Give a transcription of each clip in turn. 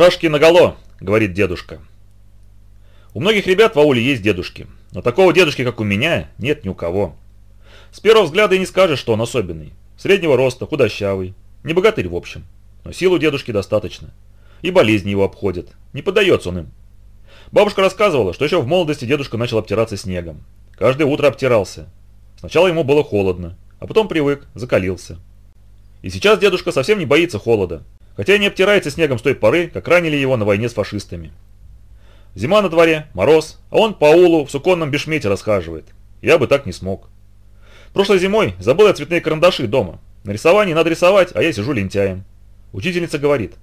«Шашки наголо», — говорит дедушка. У многих ребят в ауле есть дедушки, но такого дедушки, как у меня, нет ни у кого. С первого взгляда и не скажешь, что он особенный. Среднего роста, худощавый, не богатырь в общем. Но силу дедушки достаточно. И болезни его обходят. Не поддается он им. Бабушка рассказывала, что еще в молодости дедушка начал обтираться снегом. Каждое утро обтирался. Сначала ему было холодно, а потом привык, закалился. И сейчас дедушка совсем не боится холода, хотя не обтирается снегом с той поры, как ранили его на войне с фашистами. Зима на дворе, мороз, а он по улу в суконном бешмете расхаживает. Я бы так не смог. Прошлой зимой забыл я цветные карандаши дома. На рисовании надо рисовать, а я сижу лентяем. Учительница говорит,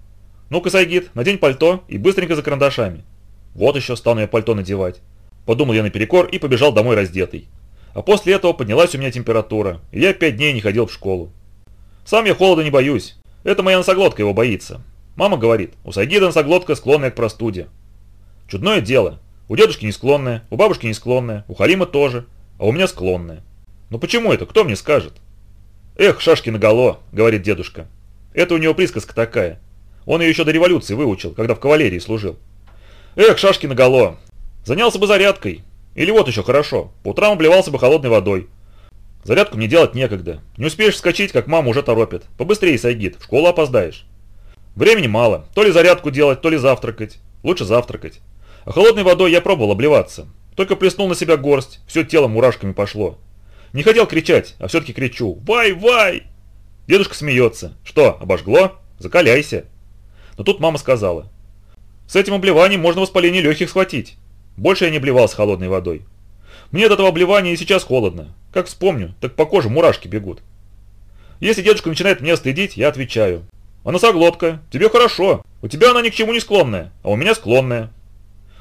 ну-ка, Сайгид, надень пальто и быстренько за карандашами. Вот еще стану я пальто надевать. Подумал я наперекор и побежал домой раздетый. А после этого поднялась у меня температура, и я пять дней не ходил в школу. Сам я холода не боюсь. Это моя носоглотка его боится. Мама говорит, у Сайгида носоглотка склонная к простуде. Чудное дело. У дедушки не склонная, у бабушки не склонная, у Халима тоже, а у меня склонная. Но почему это, кто мне скажет? Эх, шашки наголо, говорит дедушка. Это у него присказка такая. Он ее еще до революции выучил, когда в кавалерии служил. Эх, шашки наголо. Занялся бы зарядкой. Или вот еще хорошо, по утрам обливался бы холодной водой. Зарядку мне делать некогда. Не успеешь вскочить, как мама уже торопит. Побыстрее, Сайгид, в школу опоздаешь. Времени мало. То ли зарядку делать, то ли завтракать. Лучше завтракать. А холодной водой я пробовал обливаться. Только плеснул на себя горсть, все тело мурашками пошло. Не хотел кричать, а все-таки кричу «Вай, вай!». Дедушка смеется. Что, обожгло? Закаляйся. Но тут мама сказала. С этим обливанием можно воспаление легких схватить. Больше я не обливал с холодной водой. Мне от этого обливания и сейчас холодно. Как вспомню, так по коже мурашки бегут. Если дедушка начинает меня стыдить, я отвечаю. А носоглотка, тебе хорошо. У тебя она ни к чему не склонная, а у меня склонная.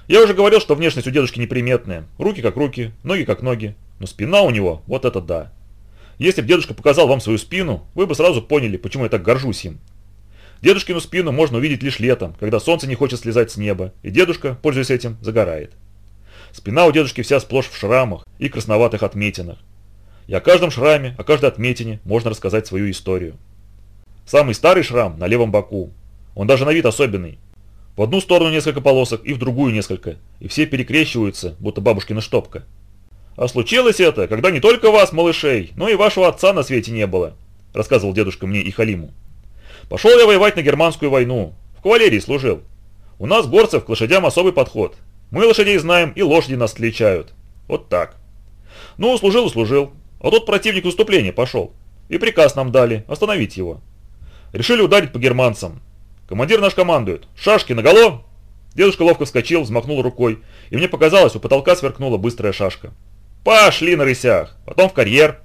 Я уже говорил, что внешность у дедушки неприметная. Руки как руки, ноги как ноги. Но спина у него, вот это да. Если бы дедушка показал вам свою спину, вы бы сразу поняли, почему я так горжусь им. Дедушкину спину можно увидеть лишь летом, когда солнце не хочет слезать с неба, и дедушка, пользуясь этим, загорает. Спина у дедушки вся сплошь в шрамах и красноватых отметинах. И о каждом шраме, о каждой отметине можно рассказать свою историю. Самый старый шрам на левом боку. Он даже на вид особенный. В одну сторону несколько полосок и в другую несколько, и все перекрещиваются, будто бабушкина штопка. А случилось это, когда не только вас, малышей, но и вашего отца на свете не было, рассказывал дедушка мне и Халиму. Пошел я воевать на германскую войну, в кавалерии служил. У нас, горцев, к лошадям особый подход. Мы лошадей знаем, и лошади нас отличают. Вот так. Ну, служил и служил. А тут противник выступления пошел. И приказ нам дали, остановить его. Решили ударить по германцам. Командир наш командует. Шашки наголо. Дедушка ловко вскочил, взмахнул рукой, и мне показалось, у потолка сверкнула быстрая шашка. Пошли на рысях, потом в карьер.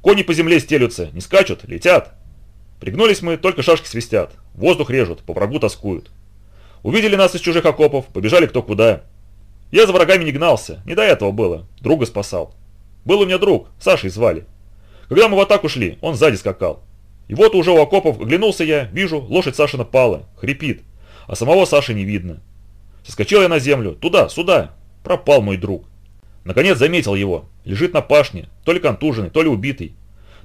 Кони по земле стелются, не скачут, летят. Пригнулись мы, только шашки свистят, воздух режут, по врагу тоскуют. Увидели нас из чужих окопов, побежали кто куда. Я за врагами не гнался, не до этого было, друга спасал. Был у меня друг, Сашей звали. Когда мы в атаку шли, он сзади скакал. И вот уже у окопов оглянулся я, вижу, лошадь Сашина пала, хрипит, а самого Саши не видно. Соскочил я на землю, туда, сюда, пропал мой друг. Наконец заметил его, лежит на пашне, то ли контуженный, то ли убитый.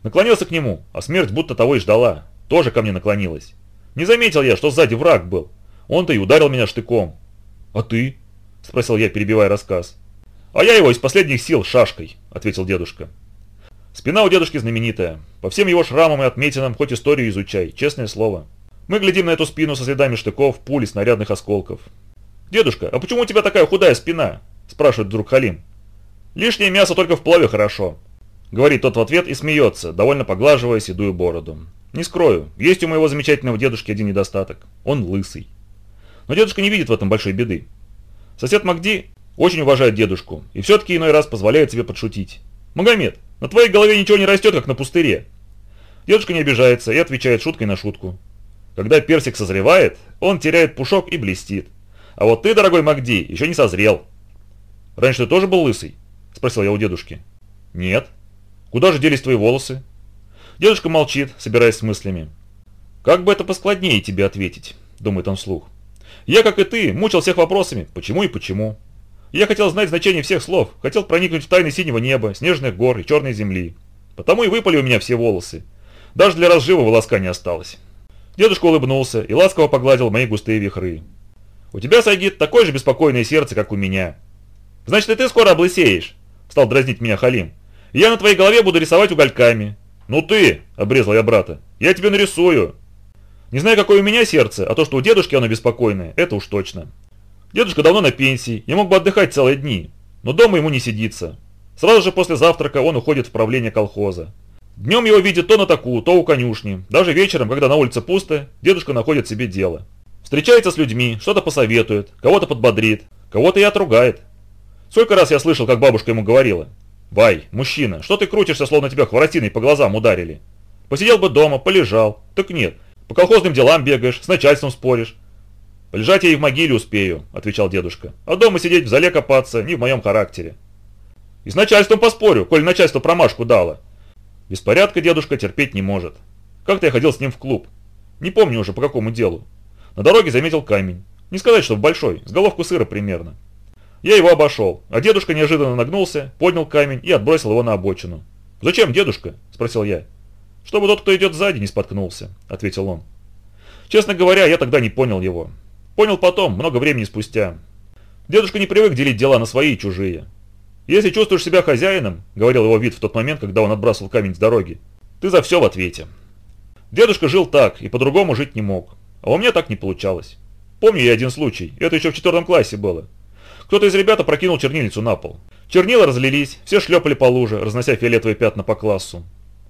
Наклонился к нему, а смерть будто того и ждала, тоже ко мне наклонилась. Не заметил я, что сзади враг был. Он-то и ударил меня штыком. «А ты?» – спросил я, перебивая рассказ. «А я его из последних сил шашкой», – ответил дедушка. Спина у дедушки знаменитая. По всем его шрамам и отметинам хоть историю изучай, честное слово. Мы глядим на эту спину со следами штыков, пуль, снарядных осколков. «Дедушка, а почему у тебя такая худая спина?» – спрашивает вдруг Халим. «Лишнее мясо только в плаве хорошо», – говорит тот в ответ и смеется, довольно поглаживая седую бороду. «Не скрою, есть у моего замечательного дедушки один недостаток. Он лысый». Но дедушка не видит в этом большой беды. Сосед Магди очень уважает дедушку и все-таки иной раз позволяет себе подшутить. «Магомед, на твоей голове ничего не растет, как на пустыре». Дедушка не обижается и отвечает шуткой на шутку. Когда персик созревает, он теряет пушок и блестит. А вот ты, дорогой Магди, еще не созрел. Раньше ты тоже был лысый? Спросил я у дедушки. Нет. Куда же делись твои волосы? Дедушка молчит, собираясь с мыслями. Как бы это поскладнее тебе ответить, думает он вслух. Я, как и ты, мучил всех вопросами, почему и почему. Я хотел знать значение всех слов, хотел проникнуть в тайны синего неба, снежных гор и черной земли. Потому и выпали у меня все волосы. Даже для разжива волоска не осталось. Дедушка улыбнулся и ласково погладил мои густые вихры. «У тебя, Сайгит, такое же беспокойное сердце, как у меня». «Значит, и ты скоро облысеешь», – стал дразнить меня Халим. «И я на твоей голове буду рисовать угольками». «Ну ты!» – обрезал я брата. «Я тебе нарисую». Не знаю, какое у меня сердце, а то, что у дедушки оно беспокойное, это уж точно. Дедушка давно на пенсии, я мог бы отдыхать целые дни, но дома ему не сидится. Сразу же после завтрака он уходит в правление колхоза. Днем его видят то на таку, то у конюшни. Даже вечером, когда на улице пусто, дедушка находит себе дело. Встречается с людьми, что-то посоветует, кого-то подбодрит, кого-то и отругает. Сколько раз я слышал, как бабушка ему говорила. «Вай, мужчина, что ты крутишься, словно тебя хворостиной по глазам ударили? Посидел бы дома, полежал. Так нет, по колхозным делам бегаешь, с начальством споришь. «Полежать я и в могиле успею», – отвечал дедушка. «А дома сидеть в зале копаться не в моем характере». «И с начальством поспорю, коль начальство промашку дало». Беспорядка дедушка терпеть не может. Как-то я ходил с ним в клуб. Не помню уже по какому делу. На дороге заметил камень. Не сказать, что большой, с головку сыра примерно. Я его обошел, а дедушка неожиданно нагнулся, поднял камень и отбросил его на обочину. «Зачем, дедушка?» – спросил я. «Чтобы тот, кто идет сзади, не споткнулся», – ответил он. Честно говоря, я тогда не понял его. Понял потом, много времени спустя. Дедушка не привык делить дела на свои и чужие. «Если чувствуешь себя хозяином», – говорил его вид в тот момент, когда он отбрасывал камень с дороги, – «ты за все в ответе». Дедушка жил так и по-другому жить не мог. А у меня так не получалось. Помню я один случай, это еще в четвертом классе было. Кто-то из ребят опрокинул чернильницу на пол. Чернила разлились, все шлепали по луже, разнося фиолетовые пятна по классу.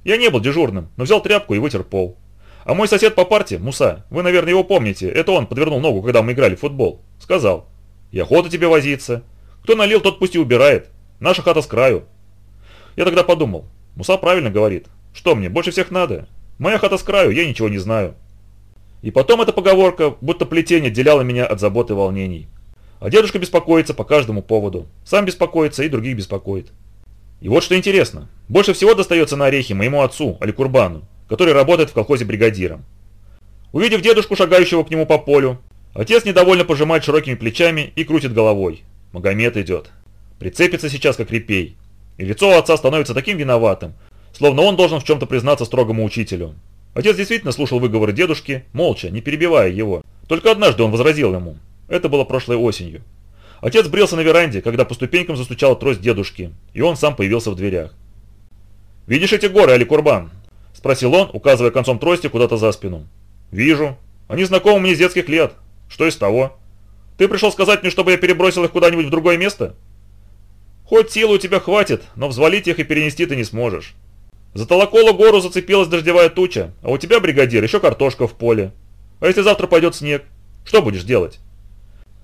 Я не был дежурным, но взял тряпку и вытер пол. А мой сосед по парте, Муса, вы, наверное, его помните, это он подвернул ногу, когда мы играли в футбол. Сказал, и охота тебе возиться. Кто налил, тот пусть и убирает. Наша хата с краю. Я тогда подумал, Муса правильно говорит. Что мне, больше всех надо? Моя хата с краю, я ничего не знаю. И потом эта поговорка, будто плетение, отделяла меня от забот и волнений. А дедушка беспокоится по каждому поводу. Сам беспокоится и других беспокоит. И вот что интересно. Больше всего достается на орехи моему отцу, Аликурбану, который работает в колхозе бригадиром. Увидев дедушку, шагающего к нему по полю, отец недовольно пожимает широкими плечами и крутит головой. Магомед идет. Прицепится сейчас как репей. И лицо отца становится таким виноватым, словно он должен в чем-то признаться строгому учителю. Отец действительно слушал выговоры дедушки, молча, не перебивая его. Только однажды он возразил ему. Это было прошлой осенью. Отец брился на веранде, когда по ступенькам застучала трость дедушки, и он сам появился в дверях. «Видишь эти горы, Али Курбан?» – спросил он, указывая концом трости куда-то за спину. «Вижу. Они знакомы мне с детских лет. Что из того? Ты пришел сказать мне, чтобы я перебросил их куда-нибудь в другое место?» «Хоть силы у тебя хватит, но взвалить их и перенести ты не сможешь. За Толоколу гору зацепилась дождевая туча, а у тебя, бригадир, еще картошка в поле. А если завтра пойдет снег, что будешь делать?»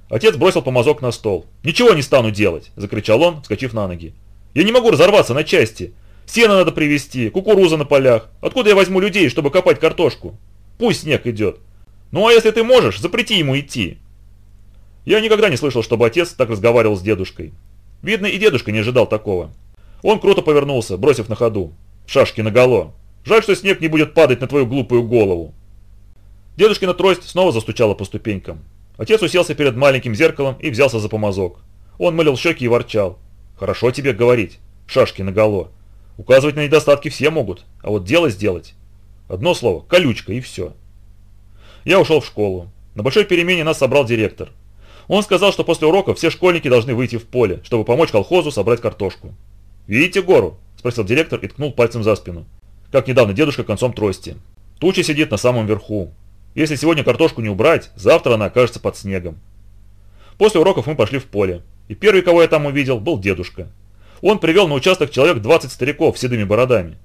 Отец бросил помазок на стол. «Ничего не стану делать!» – закричал он, вскочив на ноги. «Я не могу разорваться на части. Сено надо привезти, кукуруза на полях. Откуда я возьму людей, чтобы копать картошку? Пусть снег идет. Ну а если ты можешь, запрети ему идти». Я никогда не слышал, чтобы отец так разговаривал с дедушкой. Видно, и дедушка не ожидал такого. Он круто повернулся, бросив на ходу. «Шашки наголо. Жаль, что снег не будет падать на твою глупую голову». Дедушкина трость снова застучала по ступенькам. Отец уселся перед маленьким зеркалом и взялся за помазок. Он мылил щеки и ворчал. «Хорошо тебе говорить, шашки наголо. Указывать на недостатки все могут, а вот дело сделать. Одно слово – колючка и все». Я ушел в школу. На большой перемене нас собрал директор. Он сказал, что после уроков все школьники должны выйти в поле, чтобы помочь колхозу собрать картошку. «Видите гору?» – спросил директор и ткнул пальцем за спину. Как недавно дедушка концом трости. Туча сидит на самом верху. Если сегодня картошку не убрать, завтра она окажется под снегом. После уроков мы пошли в поле. И первый, кого я там увидел, был дедушка. Он привел на участок человек 20 стариков с седыми бородами.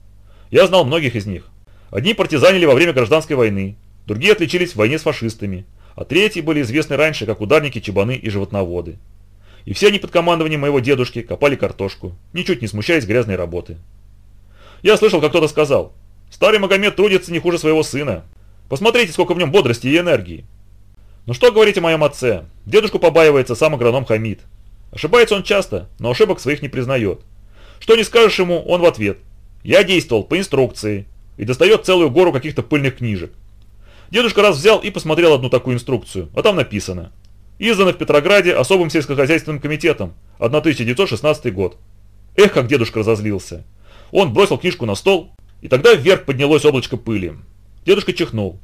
Я знал многих из них. Одни партизанили во время гражданской войны, другие отличились в войне с фашистами, а третьи были известны раньше как ударники, чебаны и животноводы. И все они под командованием моего дедушки копали картошку, ничуть не смущаясь грязной работы. Я слышал, как кто-то сказал, «Старый Магомед трудится не хуже своего сына, Посмотрите, сколько в нем бодрости и энергии. Ну что говорить о моем отце? Дедушку побаивается сам агроном Хамид. Ошибается он часто, но ошибок своих не признает. Что не скажешь ему, он в ответ. Я действовал по инструкции. И достает целую гору каких-то пыльных книжек. Дедушка раз взял и посмотрел одну такую инструкцию, а там написано. Издано в Петрограде особым сельскохозяйственным комитетом, 1916 год. Эх, как дедушка разозлился. Он бросил книжку на стол, и тогда вверх поднялось облачко пыли. Дедушка чихнул.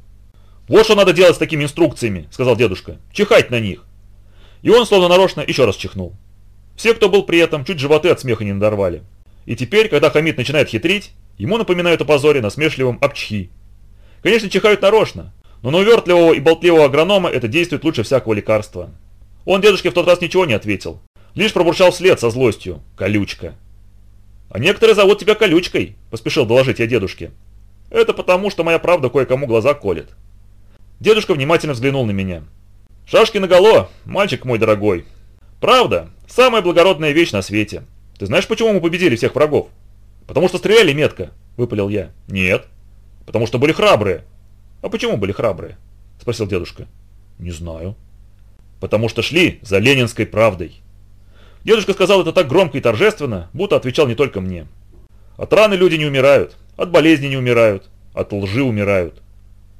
«Вот что надо делать с такими инструкциями», — сказал дедушка. «Чихать на них». И он, словно нарочно, еще раз чихнул. Все, кто был при этом, чуть животы от смеха не надорвали. И теперь, когда Хамид начинает хитрить, ему напоминают о позоре насмешливом обчхи. Конечно, чихают нарочно, но на увертливого и болтливого агронома это действует лучше всякого лекарства. Он дедушке в тот раз ничего не ответил, лишь пробурчал вслед со злостью «Колючка». «А некоторые зовут тебя Колючкой», – поспешил доложить я дедушке. «Это потому, что моя правда кое-кому глаза колет». Дедушка внимательно взглянул на меня. «Шашки наголо, мальчик мой дорогой. Правда, самая благородная вещь на свете. Ты знаешь, почему мы победили всех врагов? Потому что стреляли метко», – выпалил я. «Нет. Потому что были храбрые». «А почему были храбрые?» – спросил дедушка. «Не знаю». «Потому что шли за ленинской правдой». Дедушка сказал это так громко и торжественно, будто отвечал не только мне. От раны люди не умирают, от болезни не умирают, от лжи умирают.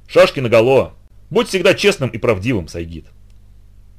Шашки наголо. Будь всегда честным и правдивым, Сайгид.